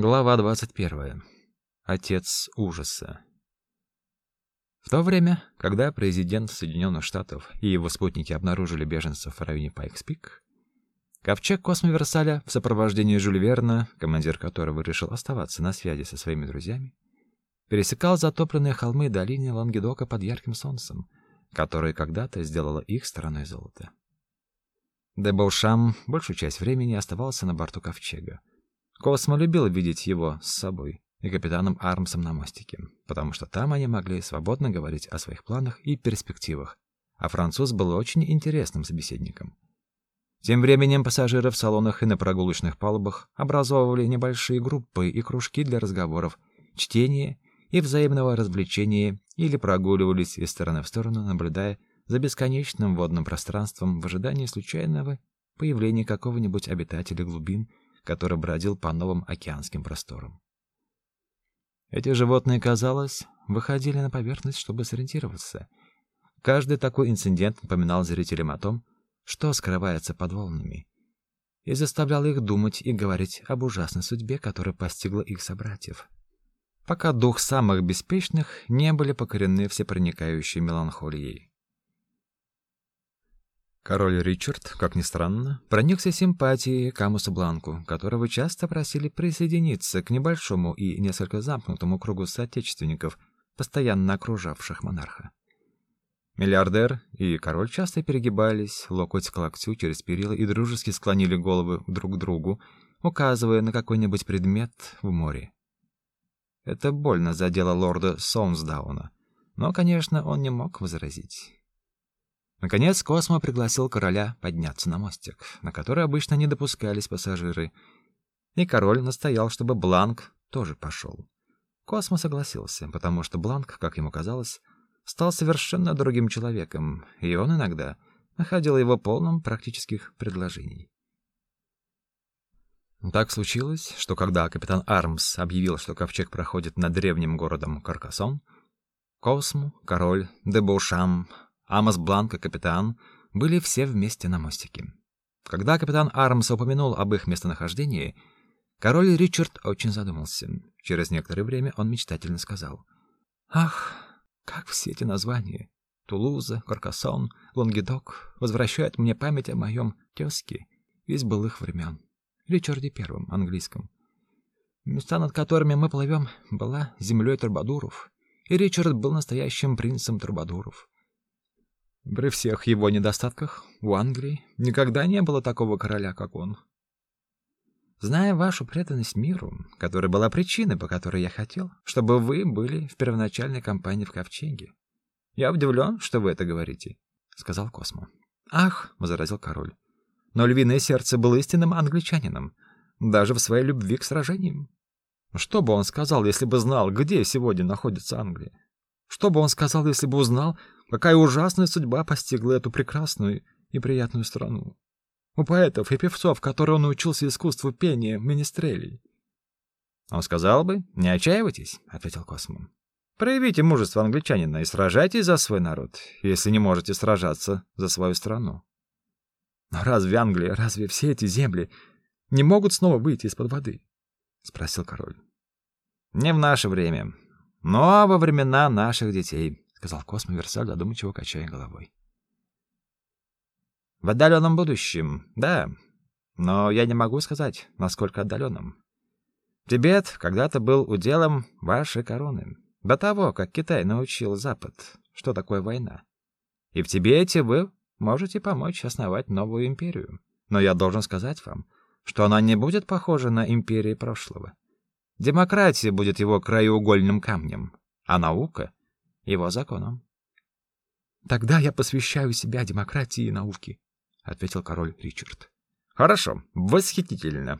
Глава 21. Отец ужаса. В то время, когда президент Соединенных Штатов и его спутники обнаружили беженцев в районе Пайкс-Пик, ковчег Космоверсаля в сопровождении Жюль Верна, командир которого решил оставаться на связи со своими друзьями, пересекал затопленные холмы долины Лангедока под ярким солнцем, которое когда-то сделало их стороной золота. Дебаушам большую часть времени оставался на борту ковчега, Космо любил видеть его с собой и капитаном Армсом на мостике, потому что там они могли свободно говорить о своих планах и перспективах, а француз был очень интересным собеседником. Тем временем пассажиры в салонах и на прогулочных палубах образовывали небольшие группы и кружки для разговоров, чтения и взаимного развлечения или прогуливались из стороны в сторону, наблюдая за бесконечным водным пространством в ожидании случайного появления какого-нибудь обитателя глубин который бродил по новым океанским просторам. Эти животные, казалось, выходили на поверхность, чтобы сориентироваться. Каждый такой инцидент напоминал зрителям о том, что скрывается под волнами, и заставлял их думать и говорить об ужасной судьбе, которая постигла их собратьев. Пока дух самых беспечных не были покорены всепроникающей меланхолией. Король Ричард, как ни странно, проникся симпатией к Амусу Бланку, которого часто просили присоединиться к небольшому и несколько замкнутому кругу соотечественников, постоянно окружавших монарха. Миллиардер и король часто перегибались локоть к локтю через перила и дружески склонили головы друг к другу, указывая на какой-нибудь предмет в море. Это больно задело лорда Соунсдауна, но, конечно, он не мог возразить. Наконец Космо пригласил короля подняться на мостик, на который обычно не допускались пассажиры, и король настоял, чтобы Бланк тоже пошел. Космо согласился, потому что Бланк, как ему казалось, стал совершенно другим человеком, и он иногда находил его полным практических предложений. Так случилось, что когда капитан Армс объявил, что ковчег проходит над древним городом Каркасон, Космо, король, Дебушам, Амос Бланк и капитан были все вместе на мостике. Когда капитан Армс упомянул об их местонахождении, король Ричард очень задумался. Через некоторое время он мечтательно сказал: "Ах, как все эти названия: Тулуза, Каркасон, Лонгедок возвращают мне память о моем тезке из былых времен, Ричарде Первом английском. Места, над которыми мы плывем, была землей Турбадуров, и Ричард был настоящим принцем Турбадуров. При всех его недостатках у Англии никогда не было такого короля, как он. Зная вашу преданность миру, которая была причиной, по которой я хотел, чтобы вы были в первоначальной кампании в Ковчеге, я удивлен, что вы это говорите, сказал Космо. Ах, возразил король. Но львиное сердце было истинным англичанином, даже в своей любви к сражениям. Что бы он сказал, если бы знал, где сегодня находится Англия? Что бы он сказал, если бы узнал, Какая ужасная судьба постигла эту прекрасную и приятную страну. У поэтов и певцов, которые он научился искусству пения министрелей. Он сказал бы: "Не отчаивайтесь", ответил Космо. Проявите мужество англичанина и сражайтесь за свой народ, если не можете сражаться за свою страну. Но разве Англия, разве все эти земли не могут снова выйти из-под воды? спросил король. Не в наше время, но во времена наших детей, сказал Космо Версаль, задумчиво качая головой. В отдаленном будущем, да, но я не могу сказать, насколько отдаленном. Тибет когда-то был уделом вашей короны, до того, как Китай научил Запад, что такое война. И в Тибете вы можете помочь основать новую империю. Но я должен сказать вам, что она не будет похожа на империи прошлого. Демократия будет его краеугольным камнем, а наука его законом. Тогда я посвящаю себя демократии и науке, ответил король Ричард. Хорошо, восхитительно,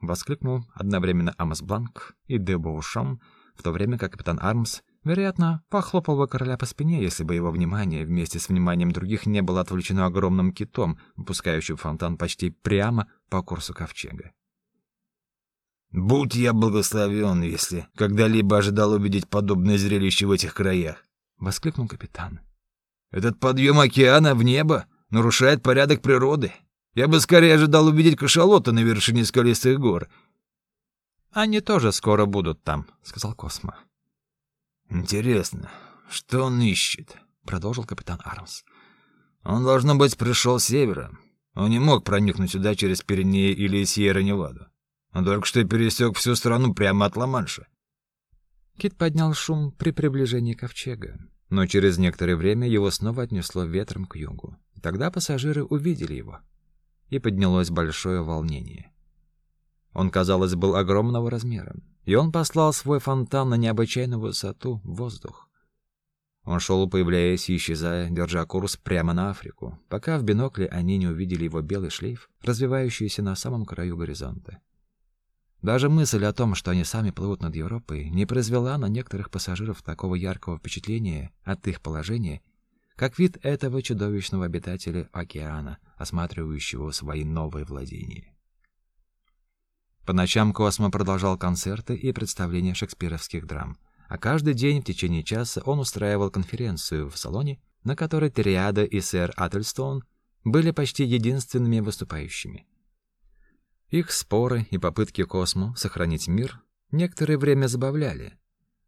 воскликнул одновременно Амос Бланк и де Боушам, в то время как капитан Армс, вероятно, похлопал бы короля по спине, если бы его внимание вместе с вниманием других не было отвлечено огромным китом, выпускающим фонтан почти прямо по курсу ковчега. Будь я благословен, если когда-либо ожидал увидеть подобное зрелище в этих краях, воскликнул капитан. Этот подъем океана в небо нарушает порядок природы. Я бы скорее ожидал увидеть кашалота на вершине скалистых гор. Они тоже скоро будут там, сказал Космо. Интересно, что он ищет? продолжил капитан Армс. Он должно быть пришел с севера. Он не мог проникнуть сюда через Пиренеи или Сьерра-Неваду. Он только что пересек всю страну прямо от Ла-Манша. Кит поднял шум при приближении ковчега, но через некоторое время его снова отнесло ветром к югу. Тогда пассажиры увидели его, и поднялось большое волнение. Он, казалось, был огромного размера, и он послал свой фонтан на необычайную высоту в воздух. Он шел, появляясь и исчезая, держа курс прямо на Африку, пока в бинокле они не увидели его белый шлейф, развивающийся на самом краю горизонта. Даже мысль о том, что они сами плывут над Европой, не произвела на некоторых пассажиров такого яркого впечатления от их положения, как вид этого чудовищного обитателя океана, осматривающего свои новые владения. По ночам Космо продолжал концерты и представления шекспировских драм, а каждый день в течение часа он устраивал конференцию в салоне, на которой Триада и сэр Аттельстоун были почти единственными выступающими. Их споры и попытки Космо сохранить мир некоторое время забавляли.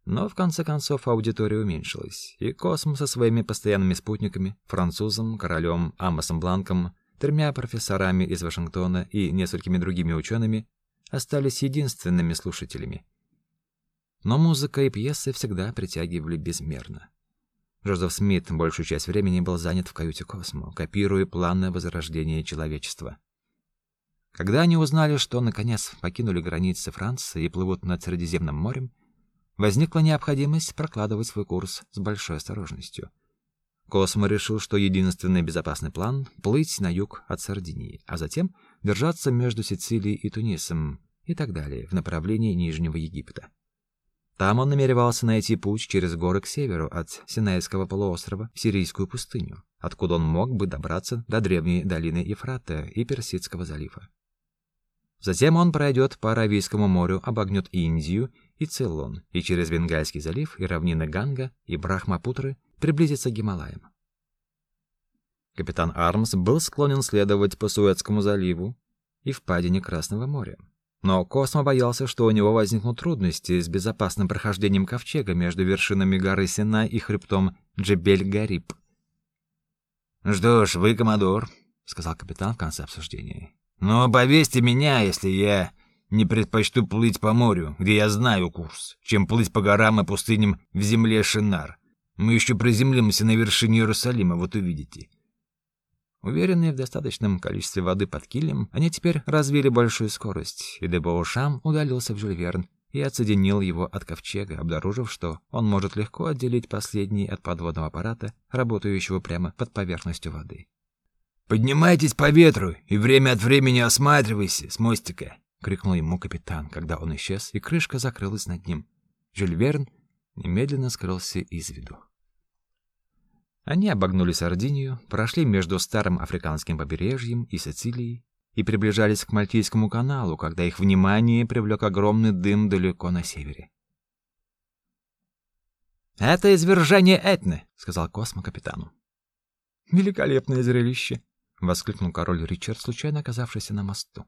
Но в конце концов аудитория уменьшилась, и Космо со своими постоянными спутниками, французом, королем Амосом Бланком, тремя профессорами из Вашингтона и несколькими другими учеными остались единственными слушателями. Но музыка и пьесы всегда притягивали безмерно. Джозеф Смит большую часть времени был занят в каюте Космо, копируя планы возрождения человечества. Когда они узнали, что наконец покинули границы Франции и плывут над Средиземным морем, возникла необходимость прокладывать свой курс с большой осторожностью. Космо решил, что единственный безопасный план плыть на юг от Сардинии, а затем держаться между Сицилией и Тунисом и так далее в направлении Нижнего Египта. Там он намеревался найти путь через горы к северу от Синайского полуострова в Сирийскую пустыню, откуда он мог бы добраться до древней долины Ефрата и Персидского залива. Затем он пройдет по Аравийскому морю, обогнет Индию и Цейлон, и через Бенгальский залив и равнины Ганга и Брахмапутры приблизится к Гималаям. Капитан Армс был склонен следовать по Суэцкому заливу и впадине Красного моря. Но Космо боялся, что у него возникнут трудности с безопасным прохождением ковчега между вершинами горы Сина и хребтом Джебель-Гариб. «Что ж, вы коммодор», — сказал капитан в конце обсуждения. Но повесьте меня, если я не предпочту плыть по морю, где я знаю курс, чем плыть по горам и пустыням в земле Шинар. Мы еще приземлимся на вершине Иерусалима, вот увидите. Уверенные в достаточном количестве воды под килем, они теперь развили большую скорость, и Дебоушам удалился в Жюльверн и отсоединил его от ковчега, обнаружив, что он может легко отделить последний от подводного аппарата, работающего прямо под поверхностью воды. Поднимайтесь по ветру и время от времени осматривайся с мостика, крикнул ему капитан, когда он исчез, и крышка закрылась над ним. Жюль Верн немедленно скрылся из виду. Они обогнули Сардинию, прошли между старым африканским побережьем и Сицилией и приближались к Мальтийскому каналу, когда их внимание привлек огромный дым далеко на севере. «Это извержение Этны», — сказал Космо капитану. «Великолепное зрелище», воскликнул король Ричард, случайно оказавшийся на мосту.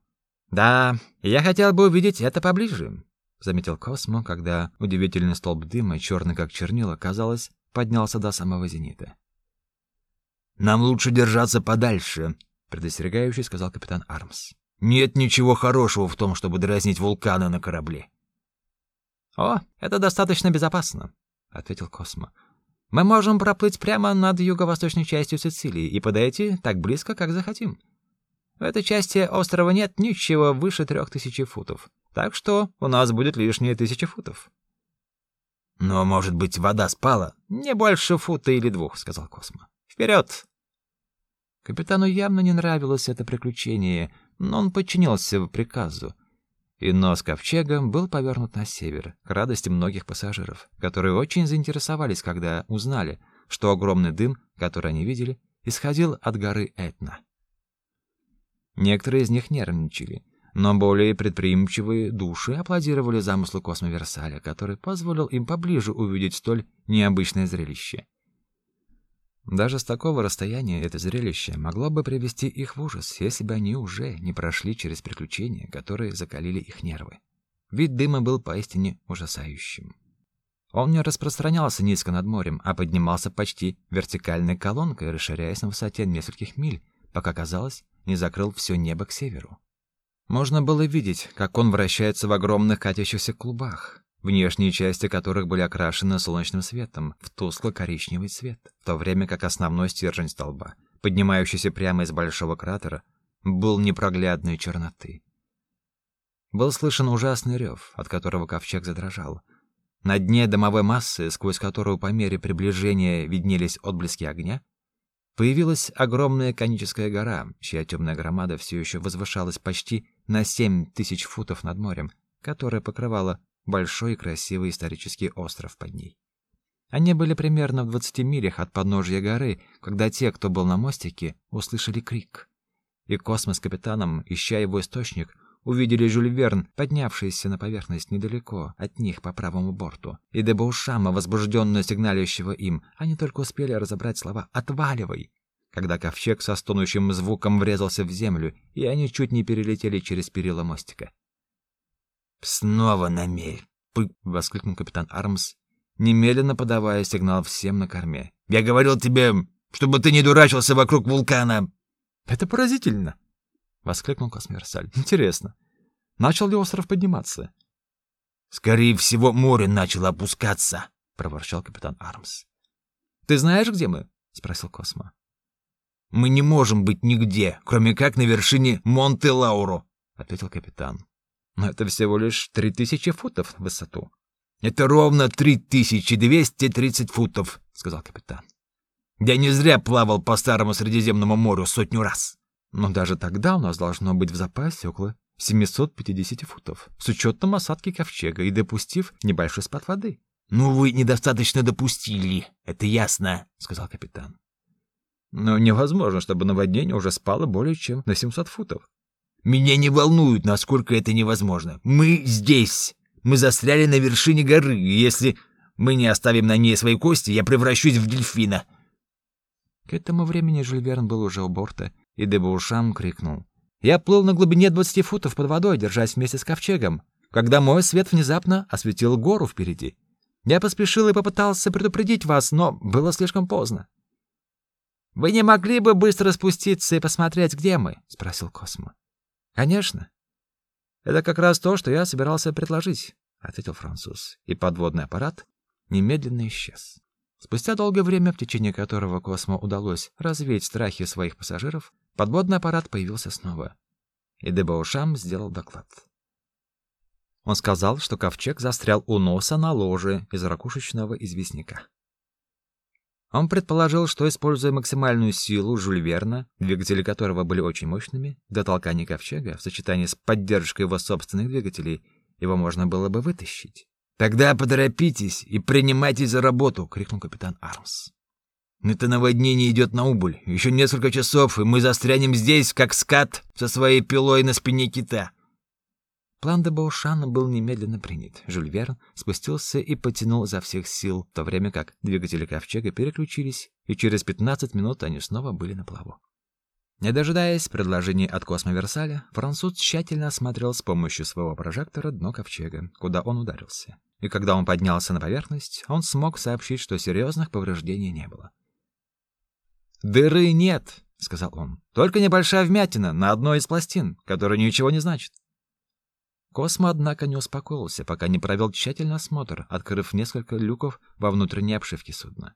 Да, я хотел бы увидеть это поближе, заметил Космо, когда удивительный столб дыма, черный как чернила, казалось, поднялся до самого зенита. Нам лучше держаться подальше, предостерегающе сказал капитан Армс. Нет ничего хорошего в том, чтобы дразнить вулканы на корабле. О, это достаточно безопасно, ответил Космо. Мы можем проплыть прямо над юго-восточной частью Сицилии и подойти так близко, как захотим. В этой части острова нет ничего выше трех тысяч футов, так что у нас будет лишние тысячи футов. Но, может быть, вода спала? Не больше фута или двух, сказал Космо. Вперед! Капитану явно не нравилось это приключение, но он подчинился приказу и нос ковчега был повернут на север, к радости многих пассажиров, которые очень заинтересовались, когда узнали, что огромный дым, который они видели, исходил от горы Этна. Некоторые из них нервничали, но более предприимчивые души аплодировали замыслу Космо который позволил им поближе увидеть столь необычное зрелище. Даже с такого расстояния это зрелище могло бы привести их в ужас, если бы они уже не прошли через приключения, которые закалили их нервы. Вид дыма был поистине ужасающим. Он не распространялся низко над морем, а поднимался почти вертикальной колонкой, расширяясь на высоте нескольких миль, пока, казалось, не закрыл все небо к северу. Можно было видеть, как он вращается в огромных катящихся клубах, внешние части которых были окрашены солнечным светом в тускло-коричневый цвет, в то время как основной стержень столба, поднимающийся прямо из большого кратера, был непроглядной черноты. Был слышен ужасный рев, от которого ковчег задрожал. На дне дымовой массы, сквозь которую по мере приближения виднелись отблески огня, появилась огромная коническая гора, чья темная громада все еще возвышалась почти на семь тысяч футов над морем, которая покрывала большой и красивый исторический остров под ней. Они были примерно в двадцати милях от подножья горы, когда те, кто был на мостике, услышали крик. И космос капитаном, ища его источник, увидели Жюль Верн, поднявшийся на поверхность недалеко от них по правому борту, и Дебаушама, возбужденно сигналящего им, они только успели разобрать слова «отваливай», когда ковчег со стонущим звуком врезался в землю, и они чуть не перелетели через перила мостика. «Снова на мель!» — воскликнул капитан Армс, немедленно подавая сигнал всем на корме. «Я говорил тебе, чтобы ты не дурачился вокруг вулкана!» «Это поразительно!» — воскликнул Космерсаль. «Интересно, начал ли остров подниматься?» «Скорее всего, море начало опускаться», — проворчал капитан Армс. «Ты знаешь, где мы?» — спросил Космо. «Мы не можем быть нигде, кроме как на вершине Монте-Лауро», — ответил капитан. «Но это всего лишь три тысячи футов в высоту». «Это ровно три тысячи двести тридцать футов», — сказал капитан. «Я не зря плавал по Старому Средиземному морю сотню раз». Но даже тогда у нас должно быть в запасе около 750 футов, с учетом осадки ковчега и допустив небольшой спад воды. «Ну, вы недостаточно допустили, это ясно», — сказал капитан. «Но невозможно, чтобы наводнение уже спало более чем на 700 футов». «Меня не волнует, насколько это невозможно. Мы здесь. Мы застряли на вершине горы, и если мы не оставим на ней свои кости, я превращусь в дельфина». К этому времени Жюль был уже у борта и Дебаушам крикнул. «Я плыл на глубине двадцати футов под водой, держась вместе с ковчегом, когда мой свет внезапно осветил гору впереди. Я поспешил и попытался предупредить вас, но было слишком поздно». «Вы не могли бы быстро спуститься и посмотреть, где мы?» — спросил Космо. «Конечно. Это как раз то, что я собирался предложить», — ответил француз, и подводный аппарат немедленно исчез. Спустя долгое время, в течение которого Космо удалось развеять страхи своих пассажиров, Подводный аппарат появился снова, и Дебаушам сделал доклад. Он сказал, что ковчег застрял у носа на ложе из ракушечного известняка. Он предположил, что, используя максимальную силу Жюль Верна, двигатели которого были очень мощными, для толкания ковчега в сочетании с поддержкой его собственных двигателей, его можно было бы вытащить. «Тогда поторопитесь и принимайтесь за работу!» — крикнул капитан Армс. Это наводнение идет на убыль. Еще несколько часов, и мы застрянем здесь, как скат со своей пилой на спине кита. План де Баушана был немедленно принят. Жюль Верн спустился и потянул изо всех сил, в то время как двигатели ковчега переключились, и через 15 минут они снова были на плаву. Не дожидаясь предложений от Космоверсаля, француз тщательно осмотрел с помощью своего прожектора дно ковчега, куда он ударился. И когда он поднялся на поверхность, он смог сообщить, что серьезных повреждений не было. «Дыры нет», — сказал он. «Только небольшая вмятина на одной из пластин, которая ничего не значит». Космо, однако, не успокоился, пока не провел тщательный осмотр, открыв несколько люков во внутренней обшивке судна.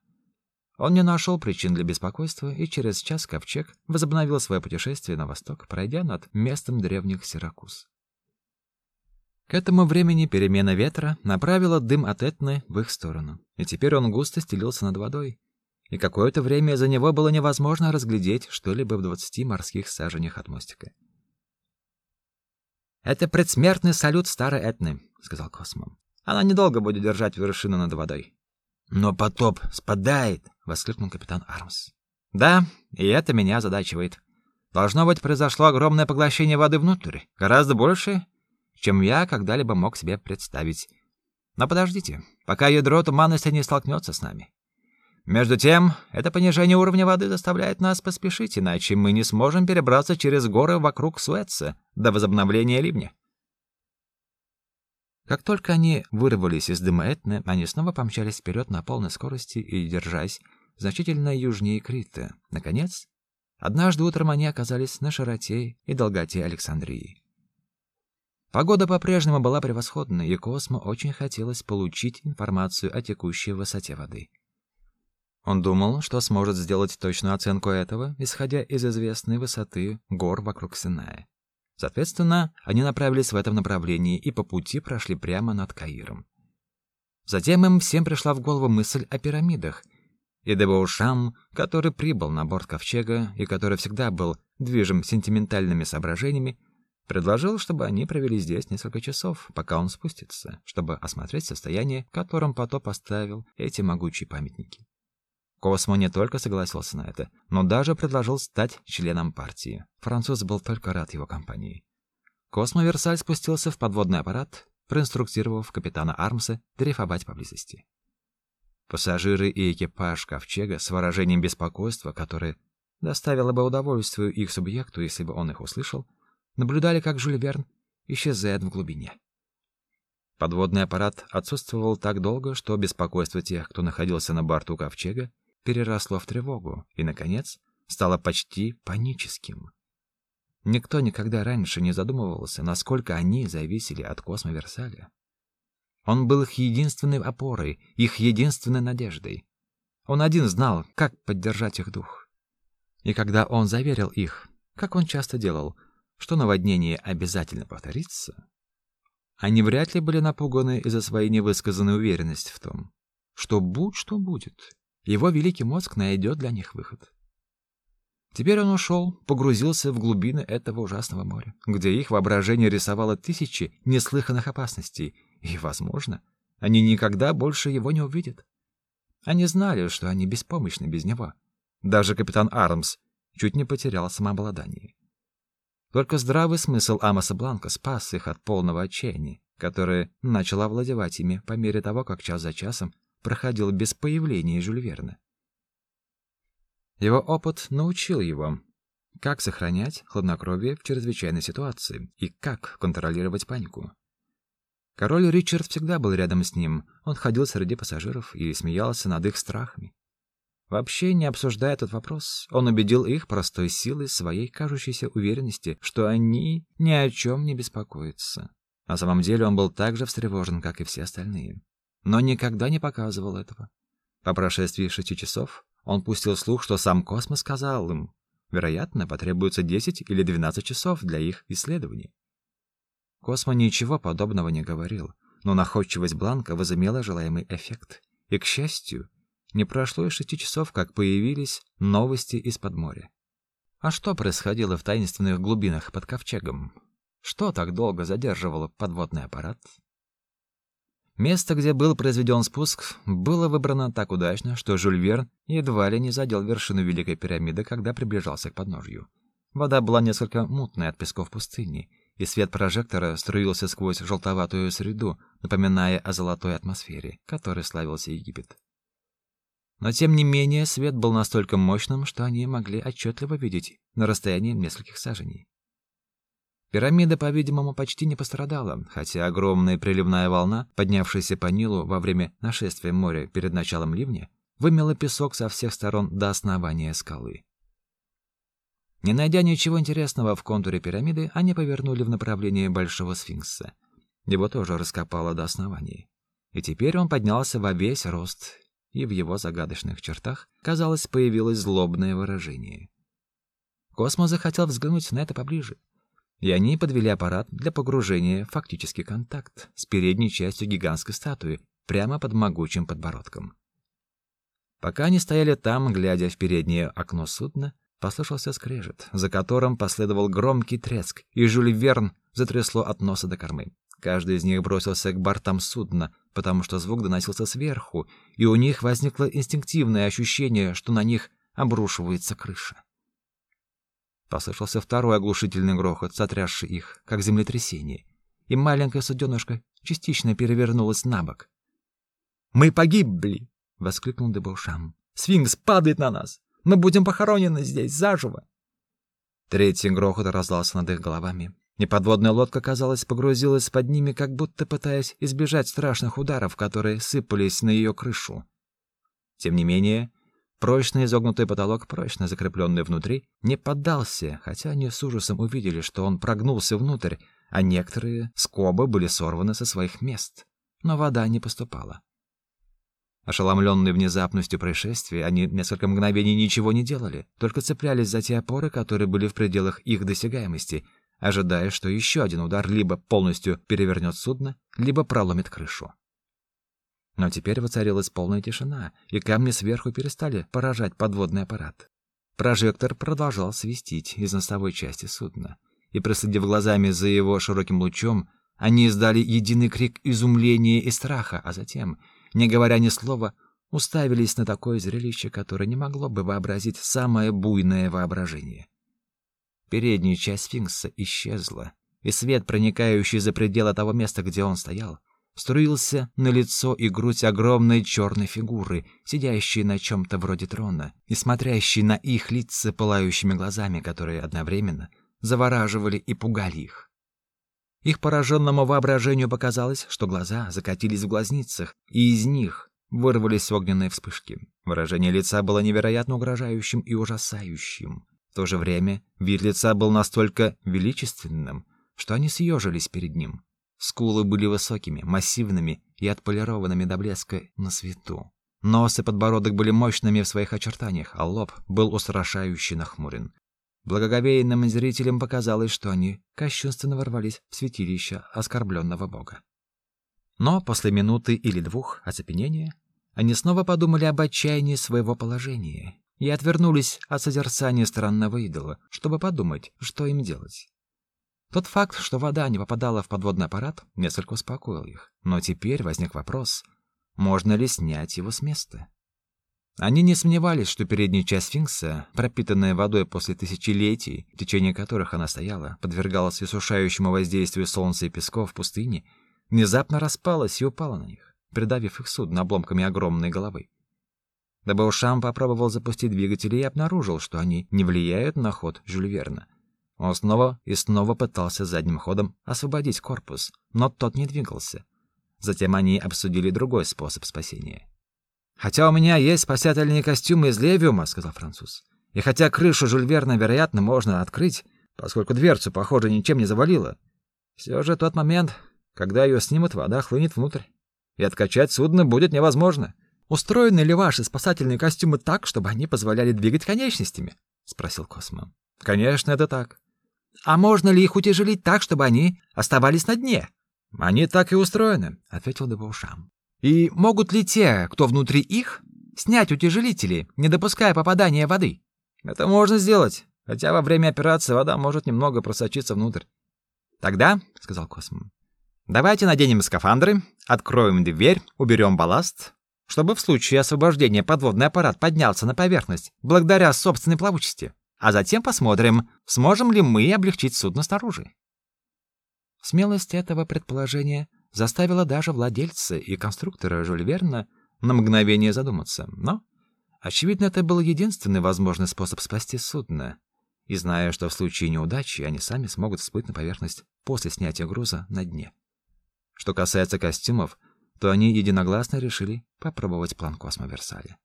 Он не нашел причин для беспокойства, и через час ковчег возобновил свое путешествие на восток, пройдя над местом древних Сиракуз. К этому времени перемена ветра направила дым от Этны в их сторону, и теперь он густо стелился над водой, и какое-то время за него было невозможно разглядеть что-либо в двадцати морских саженях от мостика. «Это предсмертный салют старой Этны», — сказал Космо. «Она недолго будет держать вершину над водой». «Но потоп спадает!» — воскликнул капитан Армс. «Да, и это меня задачивает. Должно быть, произошло огромное поглощение воды внутрь, гораздо больше, чем я когда-либо мог себе представить. Но подождите, пока ядро туманности не столкнется с нами. Между тем, это понижение уровня воды заставляет нас поспешить, иначе мы не сможем перебраться через горы вокруг Суэца до возобновления ливня. Как только они вырвались из дыма они снова помчались вперед на полной скорости и, держась значительно южнее Крита. Наконец, однажды утром они оказались на широте и долготе Александрии. Погода по-прежнему была превосходной, и Космо очень хотелось получить информацию о текущей высоте воды. Он думал, что сможет сделать точную оценку этого, исходя из известной высоты гор вокруг Синая. Соответственно, они направились в этом направлении и по пути прошли прямо над Каиром. Затем им всем пришла в голову мысль о пирамидах, и Дебоушам, который прибыл на борт ковчега и который всегда был движим сентиментальными соображениями, предложил, чтобы они провели здесь несколько часов, пока он спустится, чтобы осмотреть состояние, в котором потоп оставил эти могучие памятники. Космо не только согласился на это, но даже предложил стать членом партии. Француз был только рад его компании. Космо Версаль спустился в подводный аппарат, проинструктировав капитана Армса дрейфовать поблизости. Пассажиры и экипаж ковчега с выражением беспокойства, которое доставило бы удовольствие их субъекту, если бы он их услышал, наблюдали, как Жюль Верн исчезает в глубине. Подводный аппарат отсутствовал так долго, что беспокойство тех, кто находился на борту ковчега, переросло в тревогу и, наконец, стало почти паническим. Никто никогда раньше не задумывался, насколько они зависели от Космоверсаля. Он был их единственной опорой, их единственной надеждой. Он один знал, как поддержать их дух. И когда он заверил их, как он часто делал, что наводнение обязательно повторится, они вряд ли были напуганы из-за своей невысказанной уверенности в том, что будь что будет, его великий мозг найдет для них выход. Теперь он ушел, погрузился в глубины этого ужасного моря, где их воображение рисовало тысячи неслыханных опасностей, и, возможно, они никогда больше его не увидят. Они знали, что они беспомощны без него. Даже капитан Армс чуть не потерял самообладание. Только здравый смысл Амоса Бланка спас их от полного отчаяния, которое начало овладевать ими по мере того, как час за часом проходил без появления Жюль Верна. Его опыт научил его, как сохранять хладнокровие в чрезвычайной ситуации и как контролировать панику. Король Ричард всегда был рядом с ним. Он ходил среди пассажиров и смеялся над их страхами. Вообще, не обсуждая этот вопрос, он убедил их простой силой своей кажущейся уверенности, что они ни о чем не беспокоятся. На самом деле он был так же встревожен, как и все остальные но никогда не показывал этого. По прошествии шести часов он пустил слух, что сам космос сказал им, вероятно, потребуется 10 или 12 часов для их исследований. Космо ничего подобного не говорил, но находчивость Бланка возымела желаемый эффект. И, к счастью, не прошло и шести часов, как появились новости из-под моря. А что происходило в таинственных глубинах под ковчегом? Что так долго задерживало подводный аппарат? Место, где был произведен спуск, было выбрано так удачно, что Жюль Верн едва ли не задел вершину Великой пирамиды, когда приближался к подножью. Вода была несколько мутной от песков пустыни, и свет прожектора струился сквозь желтоватую среду, напоминая о золотой атмосфере, которой славился Египет. Но тем не менее свет был настолько мощным, что они могли отчетливо видеть на расстоянии нескольких саженей. Пирамида, по-видимому, почти не пострадала, хотя огромная приливная волна, поднявшаяся по Нилу во время нашествия моря перед началом ливня, вымела песок со всех сторон до основания скалы. Не найдя ничего интересного в контуре пирамиды, они повернули в направлении Большого Сфинкса. Его тоже раскопало до основания. И теперь он поднялся во весь рост, и в его загадочных чертах, казалось, появилось злобное выражение. Космо захотел взглянуть на это поближе и они подвели аппарат для погружения в фактический контакт с передней частью гигантской статуи прямо под могучим подбородком. Пока они стояли там, глядя в переднее окно судна, послышался скрежет, за которым последовал громкий треск, и Жюль Верн затрясло от носа до кормы. Каждый из них бросился к бортам судна, потому что звук доносился сверху, и у них возникло инстинктивное ощущение, что на них обрушивается крыша. Послышался второй оглушительный грохот, сотрясший их, как землетрясение, и маленькая суденышка частично перевернулась на бок. «Мы погибли!» — воскликнул Дебошам. «Сфинкс падает на нас! Мы будем похоронены здесь заживо!» Третий грохот раздался над их головами, и подводная лодка, казалось, погрузилась под ними, как будто пытаясь избежать страшных ударов, которые сыпались на ее крышу. Тем не менее, прочный изогнутый потолок, прочно закрепленный внутри, не поддался, хотя они с ужасом увидели, что он прогнулся внутрь, а некоторые скобы были сорваны со своих мест, но вода не поступала. Ошеломленные внезапностью происшествия, они несколько мгновений ничего не делали, только цеплялись за те опоры, которые были в пределах их досягаемости, ожидая, что еще один удар либо полностью перевернет судно, либо проломит крышу. Но теперь воцарилась полная тишина, и камни сверху перестали поражать подводный аппарат. Прожектор продолжал светить из носовой части судна, и, проследив глазами за его широким лучом, они издали единый крик изумления и страха, а затем, не говоря ни слова, уставились на такое зрелище, которое не могло бы вообразить самое буйное воображение. Передняя часть сфинкса исчезла, и свет, проникающий за пределы того места, где он стоял, струился на лицо и грудь огромной черной фигуры, сидящей на чем-то вроде трона и смотрящей на их лица пылающими глазами, которые одновременно завораживали и пугали их. Их пораженному воображению показалось, что глаза закатились в глазницах, и из них вырвались огненные вспышки. Выражение лица было невероятно угрожающим и ужасающим. В то же время вид лица был настолько величественным, что они съежились перед ним. Скулы были высокими, массивными и отполированными до блеска на свету. Нос и подбородок были мощными в своих очертаниях, а лоб был устрашающе нахмурен. Благоговейным зрителям показалось, что они кощунственно ворвались в святилище оскорбленного бога. Но после минуты или двух оцепенения они снова подумали об отчаянии своего положения и отвернулись от созерцания странного идола, чтобы подумать, что им делать. Тот факт, что вода не попадала в подводный аппарат, несколько успокоил их. Но теперь возник вопрос, можно ли снять его с места. Они не сомневались, что передняя часть сфинкса, пропитанная водой после тысячелетий, в течение которых она стояла, подвергалась иссушающему воздействию солнца и песков в пустыне, внезапно распалась и упала на них, придавив их судно обломками огромной головы. Дебаушам попробовал запустить двигатели и обнаружил, что они не влияют на ход Жюль Верна. Он снова и снова пытался задним ходом освободить корпус, но тот не двигался. Затем они обсудили другой способ спасения. «Хотя у меня есть спасательные костюмы из левиума», — сказал француз. «И хотя крышу Жюль Верна, вероятно, можно открыть, поскольку дверцу, похоже, ничем не завалило, все же тот момент, когда ее снимут, вода хлынет внутрь, и откачать судно будет невозможно». Устроены ли ваши спасательные костюмы так, чтобы они позволяли двигать конечностями? спросил Космо. Конечно, это так. А можно ли их утяжелить так, чтобы они оставались на дне? Они так и устроены, ответил Дебаушам. И могут ли те, кто внутри их, снять утяжелители, не допуская попадания воды? Это можно сделать, хотя во время операции вода может немного просочиться внутрь. Тогда, сказал Космо, давайте наденем скафандры, откроем дверь, уберем балласт, чтобы в случае освобождения подводный аппарат поднялся на поверхность благодаря собственной плавучести, а затем посмотрим, сможем ли мы облегчить судно снаружи. Смелость этого предположения заставила даже владельца и конструктора Жюль Верна на мгновение задуматься, но, очевидно, это был единственный возможный способ спасти судно, и зная, что в случае неудачи они сами смогут всплыть на поверхность после снятия груза на дне. Что касается костюмов, то они единогласно решили попробовать план Космо Версаля.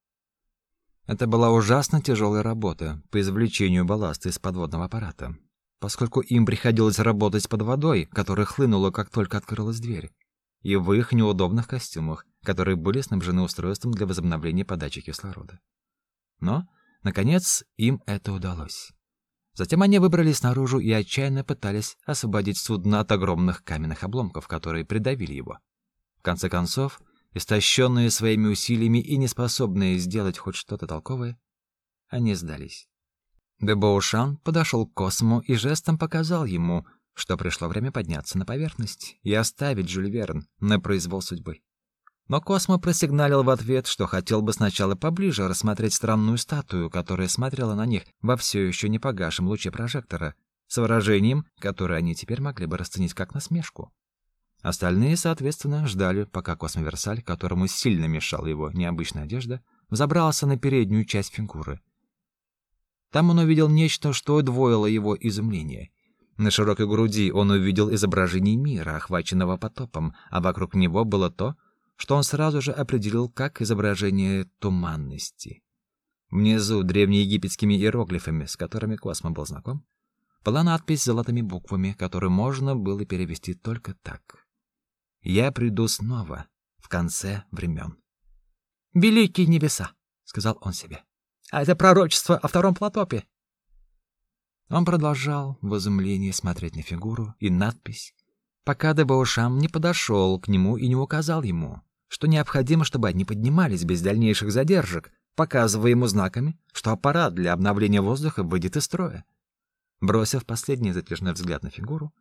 Это была ужасно тяжелая работа по извлечению балласта из подводного аппарата, поскольку им приходилось работать под водой, которая хлынула, как только открылась дверь, и в их неудобных костюмах, которые были снабжены устройством для возобновления подачи кислорода. Но, наконец, им это удалось. Затем они выбрались наружу и отчаянно пытались освободить судно от огромных каменных обломков, которые придавили его. В конце концов, истощенные своими усилиями и неспособные сделать хоть что-то толковое, они сдались. Дебоушан подошел к Косму и жестом показал ему, что пришло время подняться на поверхность и оставить Жюль Верн на произвол судьбы. Но Космо просигналил в ответ, что хотел бы сначала поближе рассмотреть странную статую, которая смотрела на них во все еще не погашем луче прожектора, с выражением, которое они теперь могли бы расценить как насмешку. Остальные, соответственно, ждали, пока Космоверсаль, которому сильно мешала его необычная одежда, взобрался на переднюю часть фигуры. Там он увидел нечто, что удвоило его изумление. На широкой груди он увидел изображение мира, охваченного потопом, а вокруг него было то, что он сразу же определил как изображение туманности. Внизу древнеегипетскими иероглифами, с которыми Космо был знаком, была надпись золотыми буквами, которую можно было перевести только так: "Я приду снова в конце времен». "Великие небеса", сказал он себе. "А это пророчество о втором потопе". Он продолжал в изумлении смотреть на фигуру и надпись, пока Дебаушам не подошел к нему и не указал ему, что необходимо, чтобы они поднимались без дальнейших задержек, показывая ему знаками, что аппарат для обновления воздуха выйдет из строя. Бросив последний затяжной взгляд на фигуру,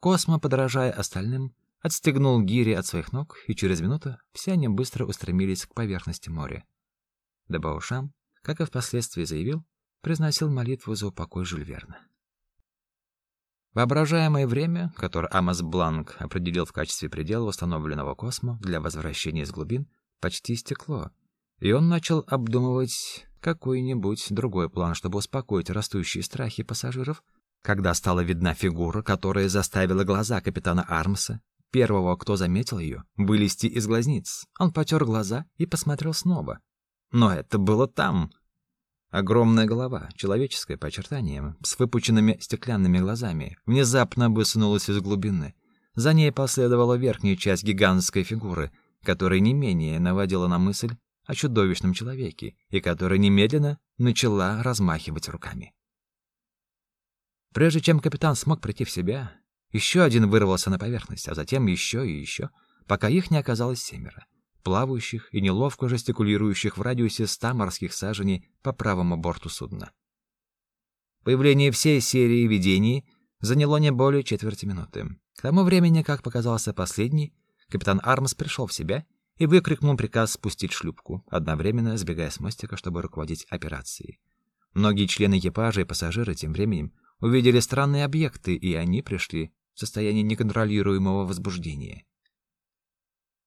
Космо, подражая остальным, отстегнул гири от своих ног, и через минуту все они быстро устремились к поверхности моря. Дебаушам, как и впоследствии заявил, произносил молитву за упокой Жюль Верна. Воображаемое время, которое Амос Бланк определил в качестве предела установленного Космо для возвращения из глубин, почти истекло, и он начал обдумывать какой-нибудь другой план, чтобы успокоить растущие страхи пассажиров, когда стала видна фигура, которая заставила глаза капитана Армса, первого, кто заметил ее, вылезти из глазниц. Он потер глаза и посмотрел снова. Но это было там. Огромная голова, человеческая по очертаниям, с выпученными стеклянными глазами, внезапно высунулась из глубины. За ней последовала верхняя часть гигантской фигуры, которая не менее наводила на мысль о чудовищном человеке и которая немедленно начала размахивать руками. Прежде чем капитан смог прийти в себя, еще один вырвался на поверхность, а затем еще и еще, пока их не оказалось семеро, плавающих и неловко жестикулирующих в радиусе ста морских саженей по правому борту судна. Появление всей серии видений заняло не более четверти минуты. К тому времени, как показался последний, капитан Армс пришел в себя и выкрикнул приказ спустить шлюпку, одновременно сбегая с мостика, чтобы руководить операцией. Многие члены экипажа и пассажиры тем временем увидели странные объекты, и они пришли в состояние неконтролируемого возбуждения.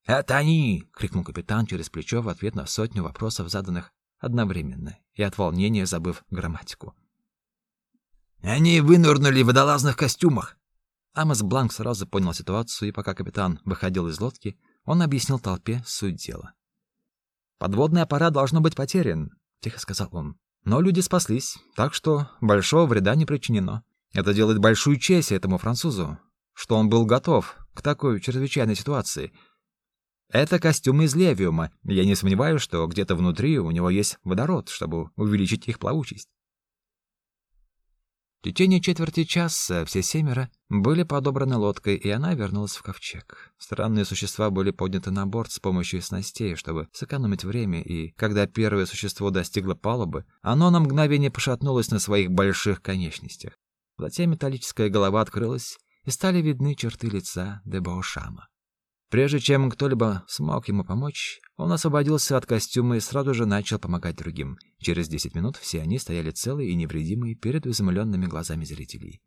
«Это они!» — крикнул капитан через плечо в ответ на сотню вопросов, заданных одновременно, и от волнения забыв грамматику. «Они вынырнули в водолазных костюмах!» Амос Бланк сразу понял ситуацию, и пока капитан выходил из лодки, он объяснил толпе суть дела. «Подводный аппарат должно быть потерян», — тихо сказал он. «Но люди спаслись, так что большого вреда не причинено. Это делает большую честь этому французу, что он был готов к такой чрезвычайной ситуации. Это костюмы из левиума. Я не сомневаюсь, что где-то внутри у него есть водород, чтобы увеличить их плавучесть. В течение четверти часа все семеро были подобраны лодкой, и она вернулась в ковчег. Странные существа были подняты на борт с помощью снастей, чтобы сэкономить время, и когда первое существо достигло палубы, оно на мгновение пошатнулось на своих больших конечностях. Затем металлическая голова открылась, и стали видны черты лица Дебаушама. Прежде чем кто-либо смог ему помочь, он освободился от костюма и сразу же начал помогать другим. Через десять минут все они стояли целые и невредимые перед изумленными глазами зрителей.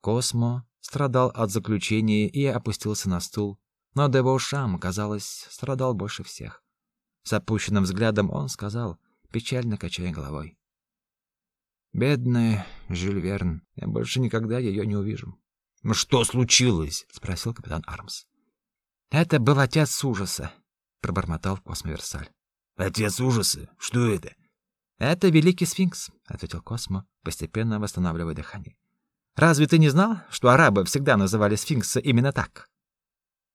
Космо страдал от заключения и опустился на стул, но Девошам, казалось, страдал больше всех. С опущенным взглядом он сказал, печально качая головой: "Бедная Жюль Верн, я больше никогда ее не увижу". "Ну что случилось?" спросил капитан Армс. Это был отец ужаса, пробормотал Космо Версаль. Отец ужаса? Что это? Это великий сфинкс, ответил Космо, постепенно восстанавливая дыхание. Разве ты не знал, что арабы всегда называли сфинкса именно так?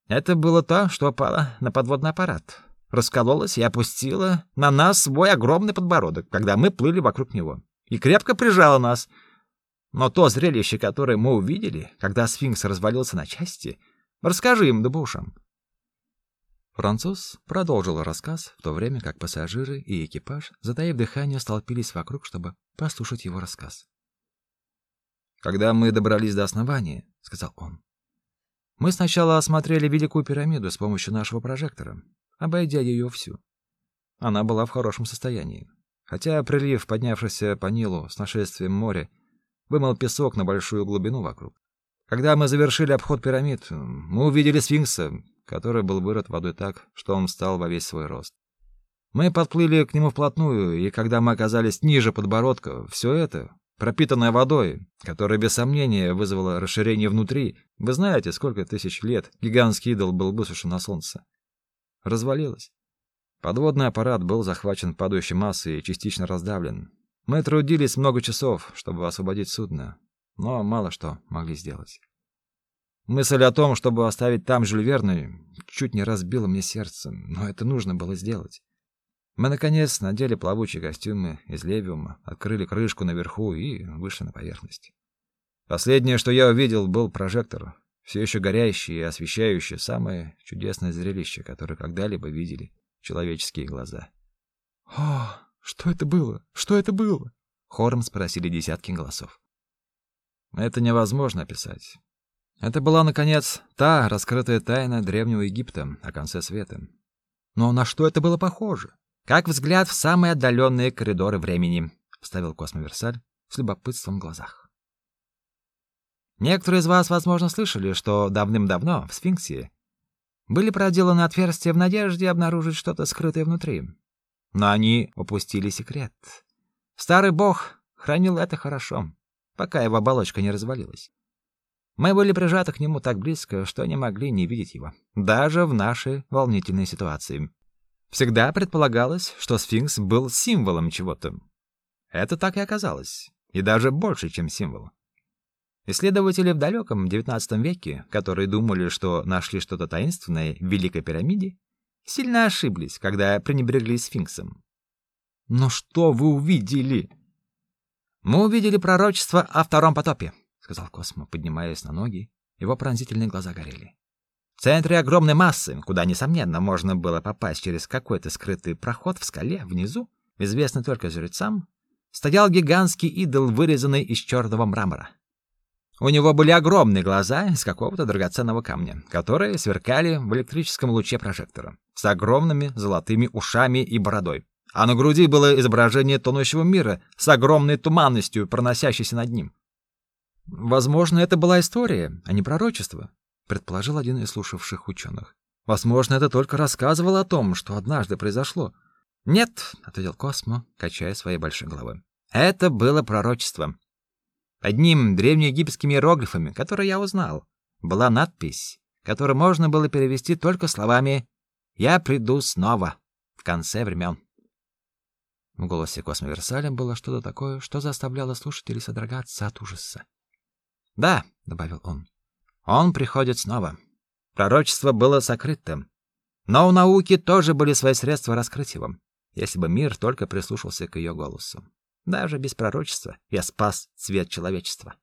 Это было то, что упало на подводный аппарат, раскололось и опустило на нас свой огромный подбородок, когда мы плыли вокруг него, и крепко прижало нас. Но то зрелище, которое мы увидели, когда сфинкс развалился на части, расскажи им, да бушам. Француз продолжил рассказ, в то время как пассажиры и экипаж, затаив дыхание, столпились вокруг, чтобы послушать его рассказ. «Когда мы добрались до основания», — сказал он, — «мы сначала осмотрели Великую пирамиду с помощью нашего прожектора, обойдя ее всю. Она была в хорошем состоянии, хотя прилив, поднявшийся по Нилу с нашествием моря, вымыл песок на большую глубину вокруг. Когда мы завершили обход пирамид, мы увидели сфинкса, который был вырыт водой так, что он встал во весь свой рост. Мы подплыли к нему вплотную, и когда мы оказались ниже подбородка, все это пропитанная водой, которая без сомнения вызвала расширение внутри. Вы знаете, сколько тысяч лет гигантский идол был высушен на солнце? Развалилась. Подводный аппарат был захвачен падающей массой и частично раздавлен. Мы трудились много часов, чтобы освободить судно, но мало что могли сделать. Мысль о том, чтобы оставить там Жюль Верна, чуть не разбила мне сердце, но это нужно было сделать. Мы, наконец, надели плавучие костюмы из левиума, открыли крышку наверху и вышли на поверхность. Последнее, что я увидел, был прожектор, все еще горящий и освещающий самое чудесное зрелище, которое когда-либо видели человеческие глаза. «О, что это было? Что это было?» — хором спросили десятки голосов. Это невозможно описать. Это была, наконец, та раскрытая тайна Древнего Египта о конце света. Но на что это было похоже? Как взгляд в самые отдаленные коридоры времени, вставил Космоверсаль с любопытством в глазах. Некоторые из вас, возможно, слышали, что давным-давно в Сфинксе были проделаны отверстия в надежде обнаружить что-то скрытое внутри. Но они упустили секрет. Старый бог хранил это хорошо, пока его оболочка не развалилась. Мы были прижаты к нему так близко, что не могли не видеть его, даже в нашей волнительной ситуации. Всегда предполагалось, что сфинкс был символом чего-то. Это так и оказалось, и даже больше, чем символ. Исследователи в далеком XIX веке, которые думали, что нашли что-то таинственное в Великой пирамиде, сильно ошиблись, когда пренебрегли сфинксом. Но что вы увидели? Мы увидели пророчество о втором потопе, сказал Космо, поднимаясь на ноги. Его пронзительные глаза горели. В центре огромной массы, куда несомненно можно было попасть через какой-то скрытый проход в скале внизу, известный только жрецам, стоял гигантский идол, вырезанный из черного мрамора. У него были огромные глаза из какого-то драгоценного камня, которые сверкали в электрическом луче прожектора, с огромными золотыми ушами и бородой. А на груди было изображение тонущего мира с огромной туманностью, проносящейся над ним. Возможно, это была история, а не пророчество, предположил один из слушавших ученых. Возможно, это только рассказывало о том, что однажды произошло. Нет, ответил Космо, качая своей большой головой. Это было пророчество. Одним древнеегипетскими иероглифами, которые я узнал, была надпись, которую можно было перевести только словами «Я приду снова в конце времен». В голосе Космоверсаля было что-то такое, что заставляло слушателей содрогаться от ужаса. «Да», — добавил он, — «он приходит снова. Пророчество было сокрытым, но у науки тоже были свои средства раскрыть его, если бы мир только прислушался к ее голосу. Даже без пророчества я спас цвет человечества.